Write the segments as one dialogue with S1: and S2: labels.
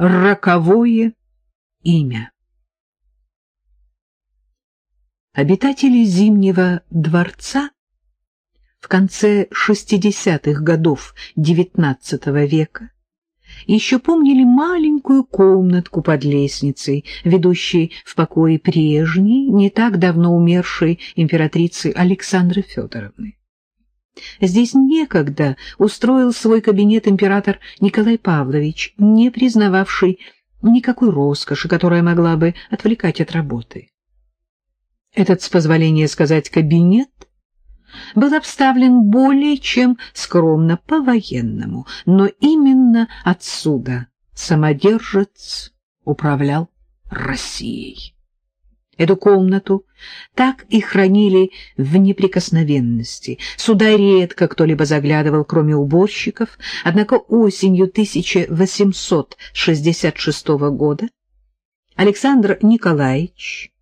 S1: роковое имя. Обитатели Зимнего дворца в конце 60-х годов XIX века еще помнили маленькую комнатку под лестницей, ведущей в покое прежней, не так давно умершей императрицы Александры Федоровны. Здесь некогда устроил свой кабинет император Николай Павлович, не признававший никакой роскоши, которая могла бы отвлекать от работы. Этот, с позволения сказать, кабинет был обставлен более чем скромно по-военному, но именно отсюда самодержец управлял Россией. Эту комнату так и хранили в неприкосновенности. Сюда редко кто-либо заглядывал, кроме уборщиков, однако осенью 1866 года Александр Николаевич,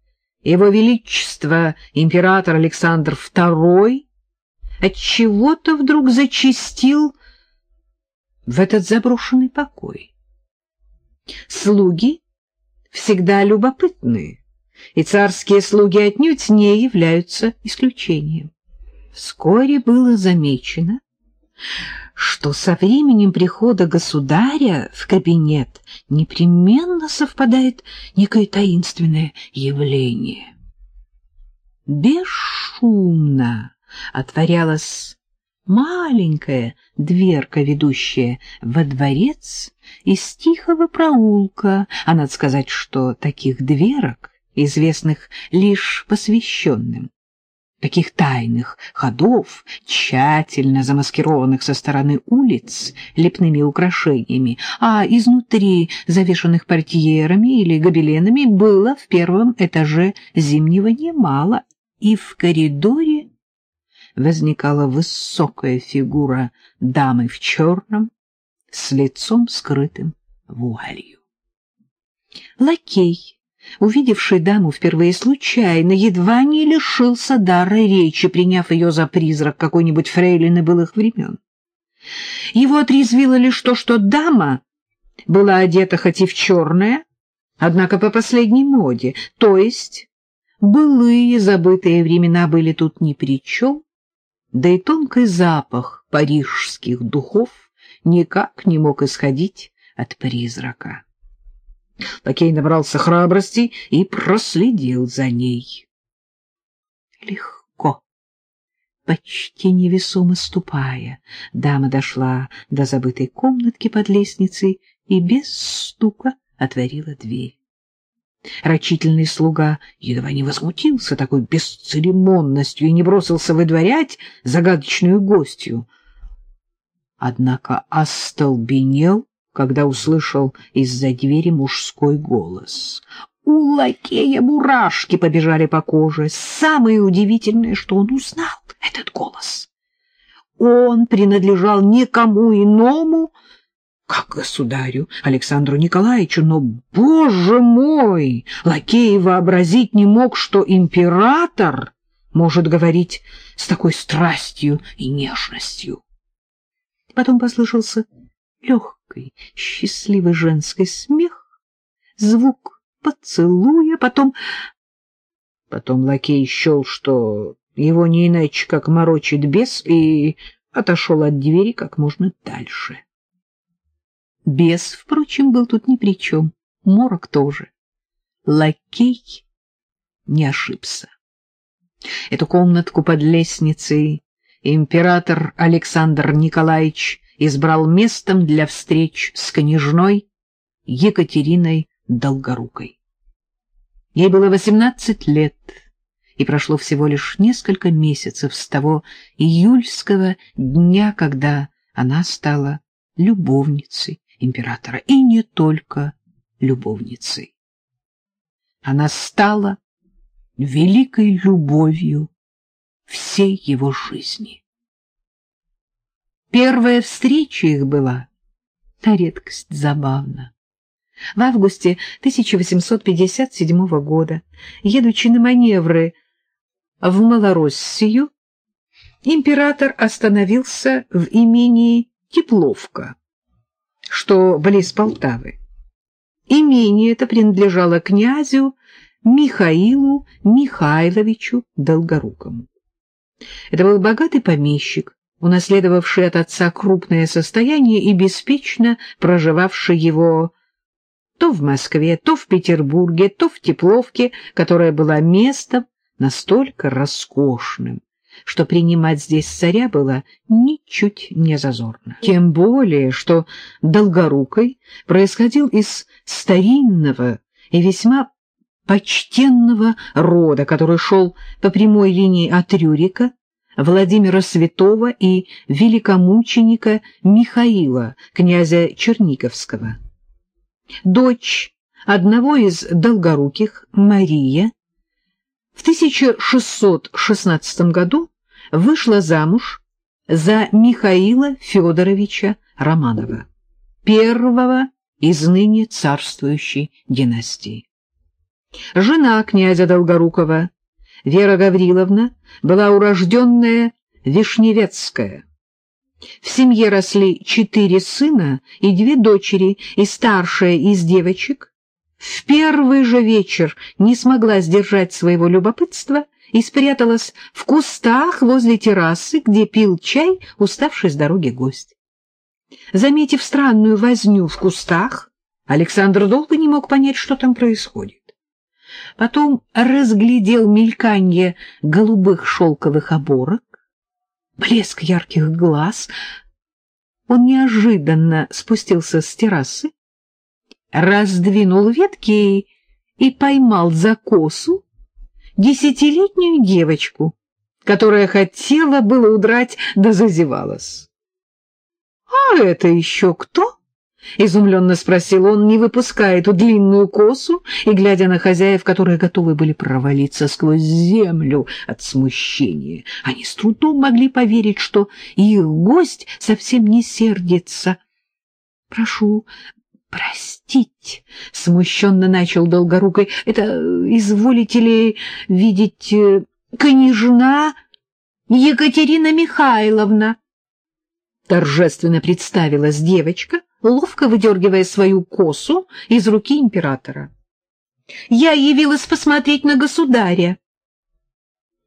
S1: его величество император Александр II, отчего-то вдруг зачистил в этот заброшенный покой. Слуги всегда любопытные и царские слуги отнюдь не являются исключением. Вскоре было замечено, что со временем прихода государя в кабинет непременно совпадает некое таинственное явление. Бесшумно отворялась маленькая дверка, ведущая во дворец из тихого проулка, а надо сказать, что таких дверок известных лишь посвященным. Таких тайных ходов, тщательно замаскированных со стороны улиц лепными украшениями, а изнутри завешенных портьерами или гобеленами, было в первом этаже зимнего немало, и в коридоре возникала высокая фигура дамы в черном с лицом скрытым вуалью. Лакей увидевший даму впервые случайно, едва не лишился дара речи, приняв ее за призрак какой-нибудь фрейлины былых времен. Его отрезвило лишь то, что дама была одета хоть и в черное, однако по последней моде, то есть былые забытые времена были тут ни при чем, да и тонкий запах парижских духов никак не мог исходить от призрака. Лакей набрался храбрости и проследил за ней. Легко, почти невесомо ступая, дама дошла до забытой комнатки под лестницей и без стука отворила дверь. Рачительный слуга едва не возмутился такой бесцеремонностью и не бросился выдворять загадочную гостью. Однако остолбенел когда услышал из-за двери мужской голос. У лакея мурашки побежали по коже. Самое удивительное, что он узнал этот голос. Он принадлежал никому иному, как государю Александру Николаевичу, но, боже мой, лакей вообразить не мог, что император может говорить с такой страстью и нежностью. Потом послышался легкий, счастливый женский смех, звук поцелуя, потом... Потом лакей счел, что его не иначе как морочит бес, и отошел от двери как можно дальше. Бес, впрочем, был тут ни при чем, морок тоже. Лакей не ошибся. Эту комнатку под лестницей император Александр Николаевич избрал местом для встреч с княжной Екатериной Долгорукой. Ей было восемнадцать лет, и прошло всего лишь несколько месяцев с того июльского дня, когда она стала любовницей императора, и не только любовницей. Она стала великой любовью всей его жизни. Первая встреча их была на редкость забавна. В августе 1857 года, едучи на маневры в Малороссию, император остановился в имении Тепловка, что близ Полтавы. Имение это принадлежало князю Михаилу Михайловичу Долгорукому. Это был богатый помещик, унаследовавший от отца крупное состояние и беспечно проживавший его то в Москве, то в Петербурге, то в Тепловке, которая была местом настолько роскошным, что принимать здесь царя было ничуть не зазорно. Тем более, что Долгорукой происходил из старинного и весьма почтенного рода, который шел по прямой линии от Рюрика, Владимира Святого и великомученика Михаила, князя Черниговского. Дочь одного из долгоруких, Мария, в 1616 году вышла замуж за Михаила Федоровича Романова, первого из ныне царствующей династии. Жена князя Долгорукова, Вера Гавриловна, была урожденная Вишневецкая. В семье росли четыре сына и две дочери, и старшая из девочек в первый же вечер не смогла сдержать своего любопытства и спряталась в кустах возле террасы, где пил чай уставший с дороги гость. Заметив странную возню в кустах, Александр долго не мог понять, что там происходит. Потом разглядел мельканье голубых шелковых оборок, блеск ярких глаз. Он неожиданно спустился с террасы, раздвинул ветки и поймал за косу десятилетнюю девочку, которая хотела было удрать, да зазевалась. — А это еще кто? — изумленно спросил он, не выпуская эту длинную косу и глядя на хозяев, которые готовы были провалиться сквозь землю от смущения. Они с трудом могли поверить, что их гость совсем не сердится. — Прошу простить, — смущенно начал Долгорукой, — это, изволите ли видеть, э, княжна Екатерина Михайловна? Торжественно представилась девочка, ловко выдергивая свою косу из руки императора. «Я явилась посмотреть на государя».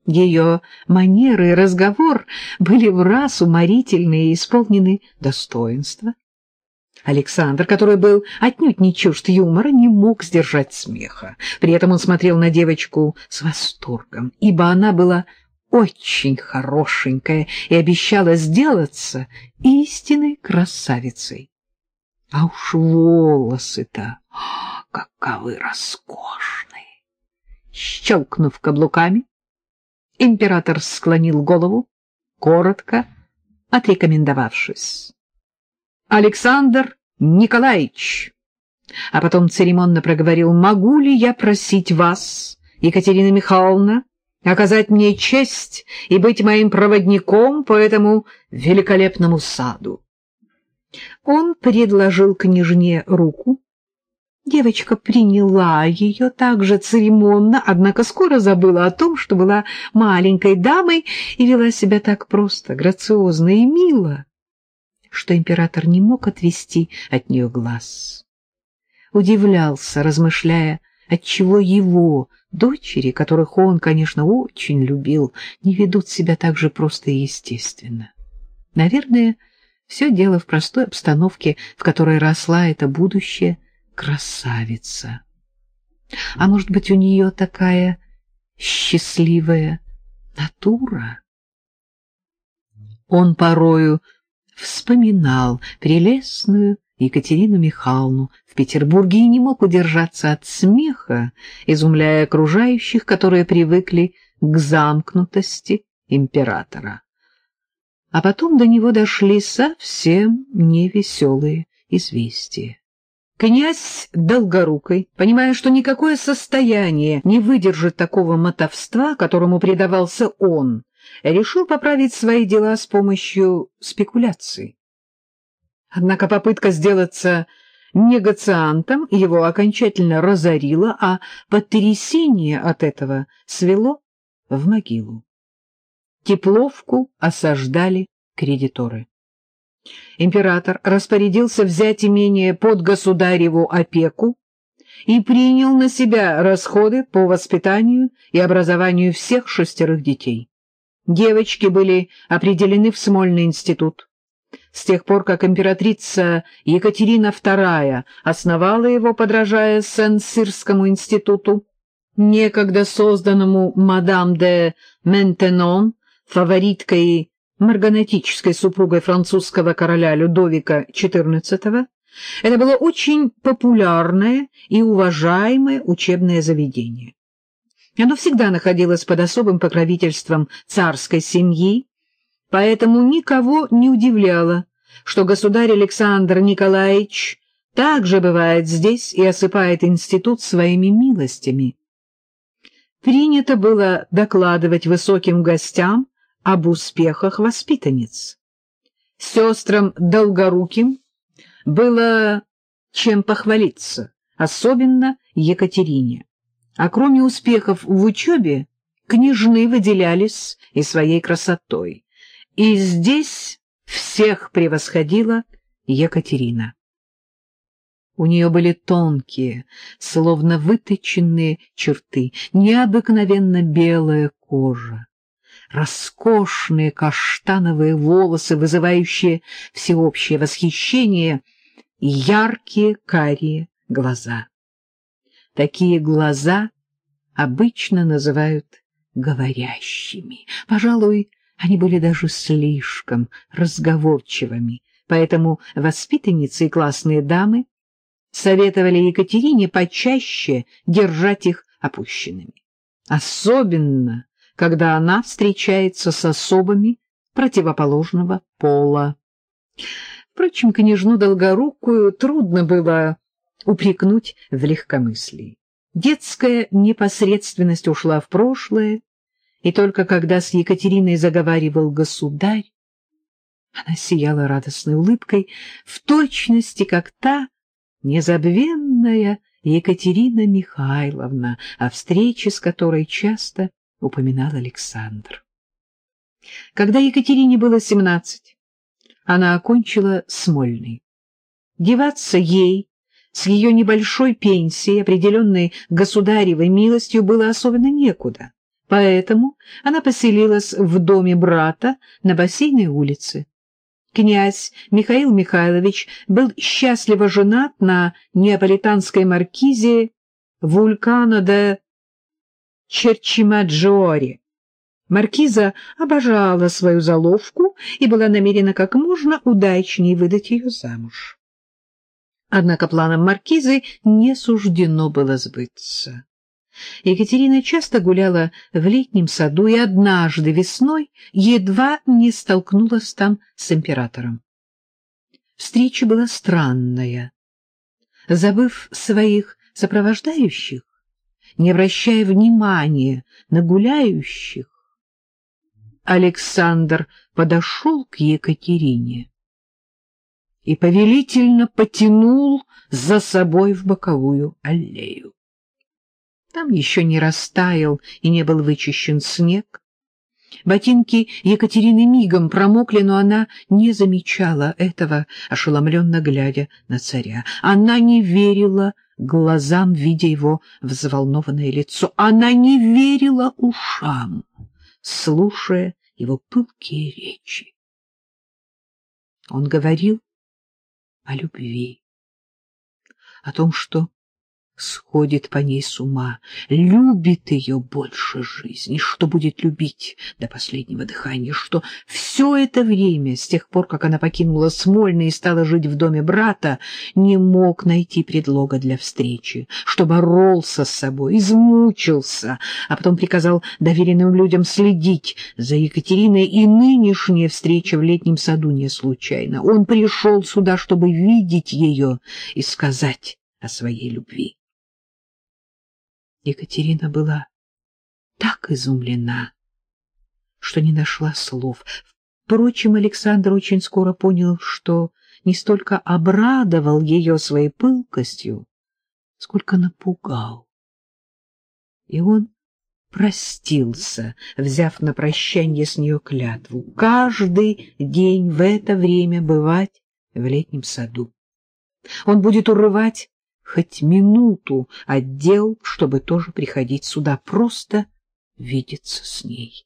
S1: Ее манеры и разговор были в раз уморительные и исполнены достоинства. Александр, который был отнюдь не чужд юмора, не мог сдержать смеха. При этом он смотрел на девочку с восторгом, ибо она была очень хорошенькая и обещала сделаться истинной красавицей. А уж волосы-то каковы роскошные! Щелкнув каблуками, император склонил голову, коротко отрекомендовавшись. Александр Николаевич, а потом церемонно проговорил, могу ли я просить вас, Екатерина Михайловна, оказать мне честь и быть моим проводником по этому великолепному саду. Он предложил княжне руку. Девочка приняла ее так же церемонно, однако скоро забыла о том, что была маленькой дамой и вела себя так просто, грациозно и мило, что император не мог отвести от нее глаз. Удивлялся, размышляя, отчего его дочери, которых он, конечно, очень любил, не ведут себя так же просто и естественно. Наверное, все дело в простой обстановке, в которой росла эта будущая красавица. А может быть, у нее такая счастливая натура? Он порою вспоминал прелестную Екатерину Михайловну в Петербурге и не мог удержаться от смеха, изумляя окружающих, которые привыкли к замкнутости императора а потом до него дошли совсем невеселые известия. Князь Долгорукой, понимая, что никакое состояние не выдержит такого мотовства, которому предавался он, решил поправить свои дела с помощью спекуляций. Однако попытка сделаться негациантом его окончательно разорила, а потрясение от этого свело в могилу. Тепловку осаждали кредиторы. Император распорядился взять имение под государеву опеку, и принял на себя расходы по воспитанию и образованию всех шестерых детей. Девочки были определены в Смольный институт. С тех пор, как императрица Екатерина II основала его, подражая Сен-Сирскому институту, некогда созданному мадам де Ментенон, фавориткой марганатической супругой французского короля Людовика XIV, это было очень популярное и уважаемое учебное заведение. Оно всегда находилось под особым покровительством царской семьи, поэтому никого не удивляло, что государь Александр Николаевич также бывает здесь и осыпает институт своими милостями. Принято было докладывать высоким гостям об успехах воспитанниц. Сестрам Долгоруким было чем похвалиться, особенно Екатерине. А кроме успехов в учебе, княжны выделялись и своей красотой. И здесь всех превосходила Екатерина. У нее были тонкие, словно выточенные черты, необыкновенно белая кожа, роскошные каштановые волосы, вызывающие всеобщее восхищение, и яркие карие глаза. Такие глаза обычно называют говорящими. Пожалуй, они были даже слишком разговорчивыми, поэтому воспитанницы и классные дамы советовали Екатерине почаще держать их опущенными. Особенно когда она встречается с особами противоположного пола. Впрочем, княжну Долгорукую трудно было упрекнуть в легкомыслии. Детская непосредственность ушла в прошлое, и только когда с Екатериной заговаривал государь, она сияла радостной улыбкой, в точности, как та незабвенная Екатерина Михайловна, о встрече с которой часто упоминал Александр. Когда Екатерине было семнадцать, она окончила Смольный. Деваться ей с ее небольшой пенсией, определенной государевой милостью, было особенно некуда, поэтому она поселилась в доме брата на бассейной улице. Князь Михаил Михайлович был счастливо женат на неаполитанской маркизе Вулкана де Черчимаджоре. Маркиза обожала свою заловку и была намерена как можно удачнее выдать ее замуж. Однако планам маркизы не суждено было сбыться. Екатерина часто гуляла в летнем саду и однажды весной едва не столкнулась там с императором. Встреча была странная. Забыв своих сопровождающих, не обращая внимания на гуляющих, Александр подошел к Екатерине и повелительно потянул за собой в боковую аллею. Там еще не растаял и не был вычищен снег. Ботинки Екатерины мигом промокли, но она не замечала этого, ошеломленно глядя на царя. Она не верила глазам, видя его взволнованное лицо. Она не верила ушам, слушая его пылкие речи. Он говорил о любви, о том, что сходит по ней с ума, любит ее больше жизни, что будет любить до последнего дыхания, что все это время, с тех пор, как она покинула Смольный и стала жить в доме брата, не мог найти предлога для встречи, что боролся с собой, измучился, а потом приказал доверенным людям следить за Екатериной, и нынешняя встреча в летнем саду не случайна. Он пришел сюда, чтобы видеть ее и сказать о своей любви. Екатерина была так изумлена, что не нашла слов. Впрочем, Александр очень скоро понял, что не столько обрадовал ее своей пылкостью, сколько напугал. И он простился, взяв на прощание с нее клятву, каждый день в это время бывать в летнем саду. Он будет урывать хоть минуту отдел, чтобы тоже приходить сюда, просто видеться с ней.